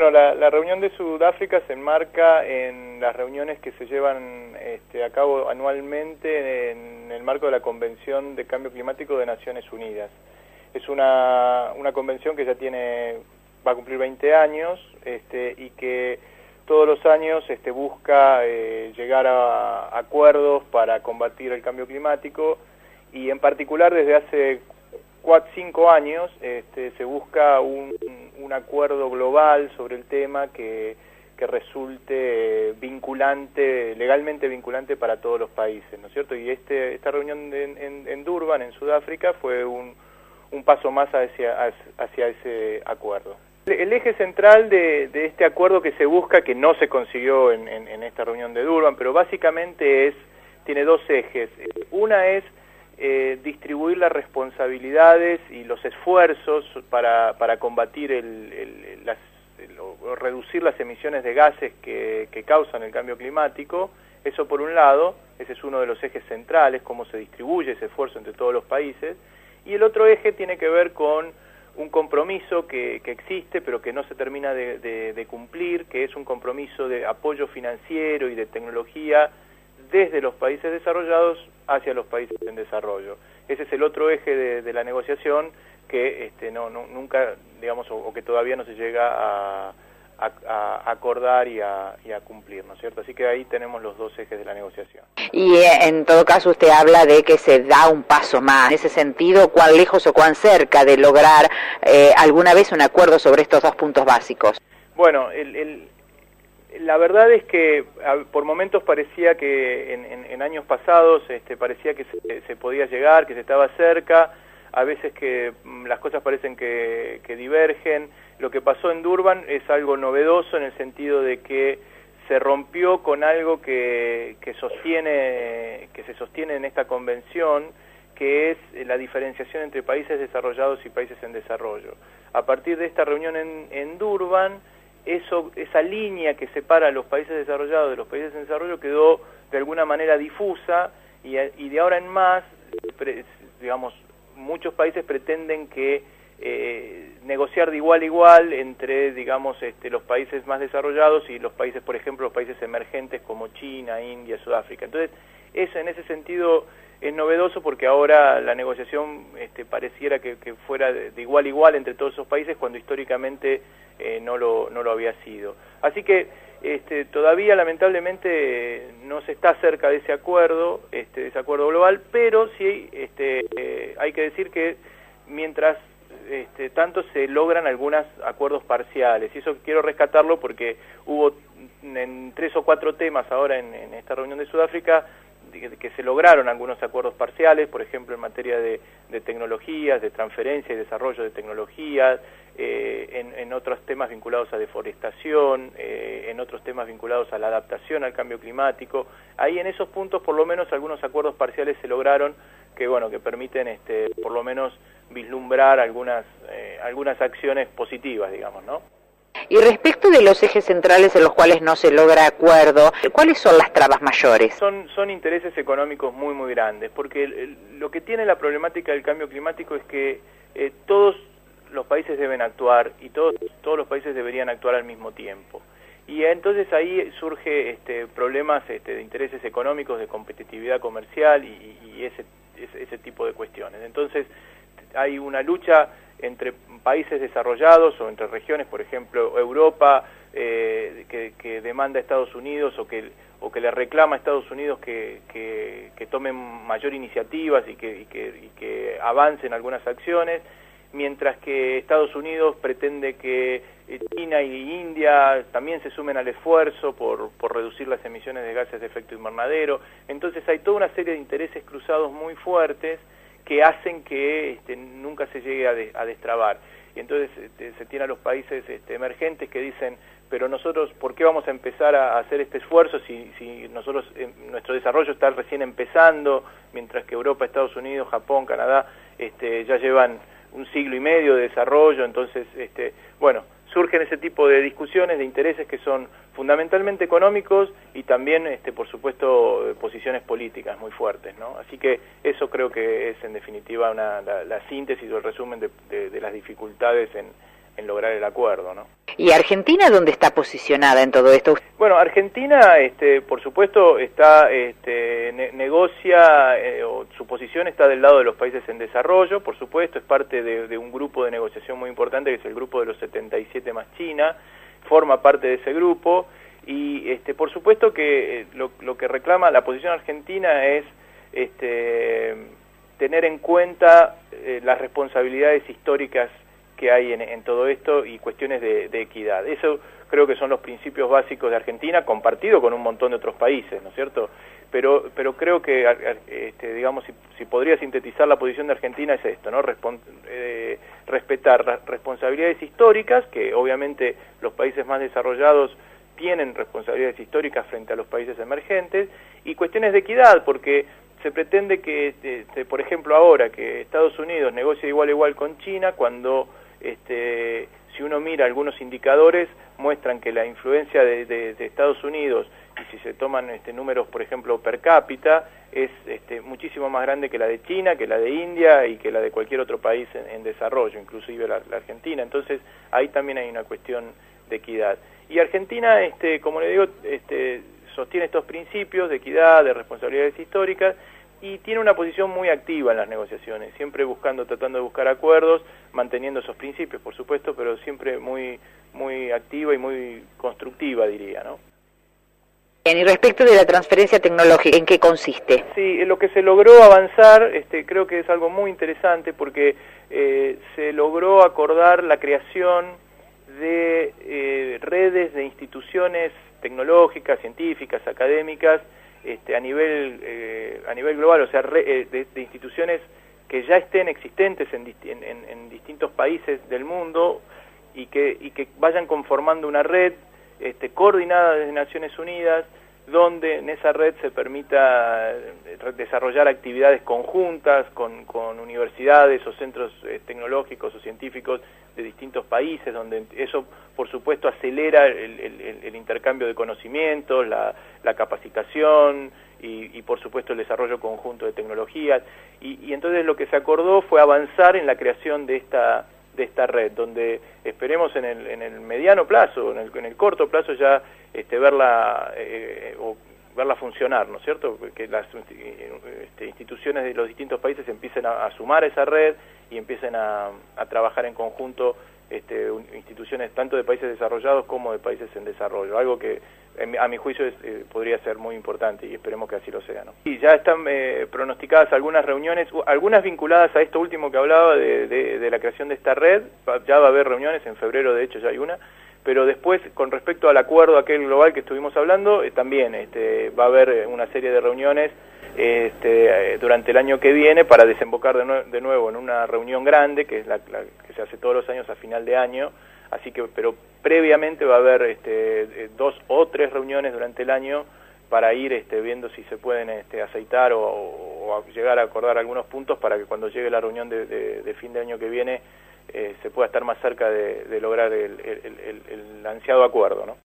Bueno, la, reunión de Sudáfrica se enmarca en las reuniones que se llevan este, a cabo anualmente en el marco de la Convención de Cambio Climático de Naciones Unidas. Es una, convención que ya tiene, va a cumplir 20 años este, y que todos los años este, busca eh, llegar a acuerdos para combatir el cambio climático y en particular desde hace cuatro, cinco años este, se busca un, acuerdo global sobre el tema que, que resulte vinculante, legalmente vinculante para todos los países, ¿no es cierto? Y este, esta reunión en, Durban, en Sudáfrica, fue un, un paso más hacia, hacia ese acuerdo. El eje central de, de, este acuerdo que se busca, que no se consiguió en, en, esta reunión de Durban, pero básicamente es, tiene dos ejes. Una es eh, distribuir las responsabilidades y los esfuerzos para, para combatir el, las, o reducir las emisiones de gases que, que causan el cambio climático. Eso por un lado, ese es uno de los ejes centrales, cómo se distribuye ese esfuerzo entre todos los países. Y el otro eje tiene que ver con un compromiso que, que, existe pero que no se termina de, de, de, cumplir, que es un compromiso de apoyo financiero y de tecnología desde los países desarrollados hacia los países en desarrollo. Ese es el otro eje de, la negociación que este, no, nunca, digamos, o, que todavía no se llega a, acordar y a, cumplir, ¿no es cierto? Así que ahí tenemos los dos ejes de la negociación. Y eh, en todo caso usted habla de que se da un paso más. En ese sentido, ¿cuán lejos o cuán cerca de lograr eh, alguna vez un acuerdo sobre estos dos puntos básicos? Bueno, el, la verdad es que por momentos parecía que en, años pasados este, parecía que se, podía llegar, que se estaba cerca, a veces que mm, las cosas parecen que, divergen. Lo que pasó en Durban es algo novedoso en el sentido de que se rompió con algo que, que, sostiene, que se sostiene en esta convención, que es la diferenciación entre países desarrollados y países en desarrollo. A partir de esta reunión en, en Durban, eso, esa línea que separa a los países desarrollados de los países en desarrollo quedó de alguna manera difusa y, de ahora en más, digamos, muchos países pretenden que eh, negociar de igual a igual entre, digamos, este, los países más desarrollados y los países, por ejemplo, los países emergentes como China, India, Sudáfrica. Entonces, eso en ese sentido es novedoso porque ahora la negociación este, pareciera que, fuera de, igual a igual entre todos esos países cuando históricamente eh, no, lo, no lo había sido. Así que este, todavía lamentablemente no se está cerca de ese acuerdo, este, de ese acuerdo global, pero sí este, eh, hay que decir que mientras este, tanto se logran algunos acuerdos parciales, y eso quiero rescatarlo porque hubo en tres o cuatro temas ahora en esta reunión de Sudáfrica que se lograron algunos acuerdos parciales, por ejemplo en materia de, tecnologías, de transferencia y desarrollo de tecnologías, eh, en, otros temas vinculados a deforestación, eh, en otros temas vinculados a la adaptación al cambio climático. Ahí en esos puntos por lo menos algunos acuerdos parciales se lograron que bueno que permiten este, por lo menos vislumbrar algunas eh, algunas acciones positivas, digamos, ¿no? Y respecto de los ejes centrales en los cuales no se logra acuerdo, ¿cuáles son las trabas mayores? Son, intereses económicos muy, muy grandes, porque lo que tiene la problemática del cambio climático es que eh, todos los países deben actuar y todos, todos los países deberían actuar al mismo tiempo. Y entonces ahí surge este, problemas este, de intereses económicos, de competitividad comercial y, y ese, ese, ese tipo de cuestiones. Entonces hay una lucha entre países desarrollados o entre regiones, por ejemplo, Europa, eh, que, demanda a Estados Unidos o que, o que le reclama a Estados Unidos que, que, tomen mayor iniciativas y que, y que, avancen algunas acciones, mientras que Estados Unidos pretende que eh, China y India también se sumen al esfuerzo por, por reducir las emisiones de gases de efecto invernadero. Entonces hay toda una serie de intereses cruzados muy fuertes que hacen que este, nunca se llegue a, destrabar. Y entonces este, se tiene a los países este, emergentes que dicen, pero nosotros, ¿por qué vamos a empezar a hacer este esfuerzo si, nosotros, eh, nuestro desarrollo está recién empezando, mientras que Europa, Estados Unidos, Japón, Canadá, este, ya llevan un siglo y medio de desarrollo, entonces, este, bueno, surgen ese tipo de discusiones, de intereses que son fundamentalmente económicos y también, este, por supuesto, posiciones políticas muy fuertes, ¿no? Así que eso creo que es en definitiva una, la, síntesis o el resumen de, las dificultades en, lograr el acuerdo, ¿no? ¿Y Argentina dónde está posicionada en todo esto? Bueno, Argentina, este, por supuesto, está este, negocia, eh, o su posición está del lado de los países en desarrollo, por supuesto, es parte de, un grupo de negociación muy importante que es el grupo de los 77 más China, forma parte de ese grupo y, este, por supuesto, que eh, lo, que reclama la posición argentina es este, tener en cuenta eh, las responsabilidades históricas que hay en, todo esto y cuestiones de, equidad. Eso creo que son los principios básicos de Argentina, compartido con un montón de otros países, ¿no es cierto? Pero, pero creo que, este, digamos, si, podría sintetizar la posición de Argentina es esto, ¿no? Eh, respetar las responsabilidades históricas, que obviamente los países más desarrollados tienen responsabilidades históricas frente a los países emergentes, y cuestiones de equidad, porque se pretende que, este, por ejemplo, ahora que Estados Unidos negocie igual igual con China, cuando este, si uno mira algunos indicadores, muestran que la influencia de, Estados Unidos, y si se toman este, números, por ejemplo, per cápita, es este, muchísimo más grande que la de China, que la de India y que la de cualquier otro país en, desarrollo, inclusive la, la, Argentina. Entonces, ahí también hay una cuestión de equidad. Y Argentina, este, como le digo, este, sostiene estos principios de equidad, de responsabilidades históricas, y tiene una posición muy activa en las negociaciones, siempre buscando, tratando de buscar acuerdos, manteniendo esos principios, por supuesto, pero siempre muy, muy activa y muy constructiva, diría, ¿no? Y respecto de la transferencia tecnológica, ¿en qué consiste? Sí, lo que se logró avanzar, este, creo que es algo muy interesante porque eh, se logró acordar la creación de eh, redes de instituciones tecnológicas, científicas, académicas, este, a nivel eh, a nivel global, o sea, eh, de, instituciones que ya estén existentes en, distintos países del mundo y que, y que vayan conformando una red este, coordinada desde Naciones Unidas, donde en esa red se permita eh, desarrollar actividades conjuntas con, universidades o centros tecnológicos o científicos de distintos países, donde eso, por supuesto, acelera el, intercambio de conocimientos, la, capacitación y, por supuesto, el desarrollo conjunto de tecnologías. Y, entonces lo que se acordó fue avanzar en la creación de esta esta red, donde esperemos en el, en el mediano plazo, en el, en el corto plazo ya este, verla eh, verla funcionar, ¿no es cierto? Que las este, instituciones de los distintos países empiecen a, sumar esa red y empiecen a, trabajar en conjunto este, tanto de países desarrollados como de países en desarrollo, algo que a mi juicio eh, podría ser muy importante y esperemos que así lo sea. ¿no? Y ya están eh, pronosticadas algunas reuniones, algunas vinculadas a esto último que hablaba de, de la creación de esta red, ya va a haber reuniones, en febrero de hecho ya hay una, pero después con respecto al acuerdo aquel global que estuvimos hablando, eh, también este, va a haber eh, una serie de reuniones este, durante el año que viene para desembocar de, nuevo en una reunión grande, que es la, que se hace todos los años a final de año, así que, pero previamente va a haber este, dos o tres reuniones durante el año para ir este, viendo si se pueden este, aceitar o, llegar a acordar algunos puntos para que cuando llegue la reunión de, fin de año que viene eh, se pueda estar más cerca de, lograr el, el, el ansiado acuerdo. ¿no?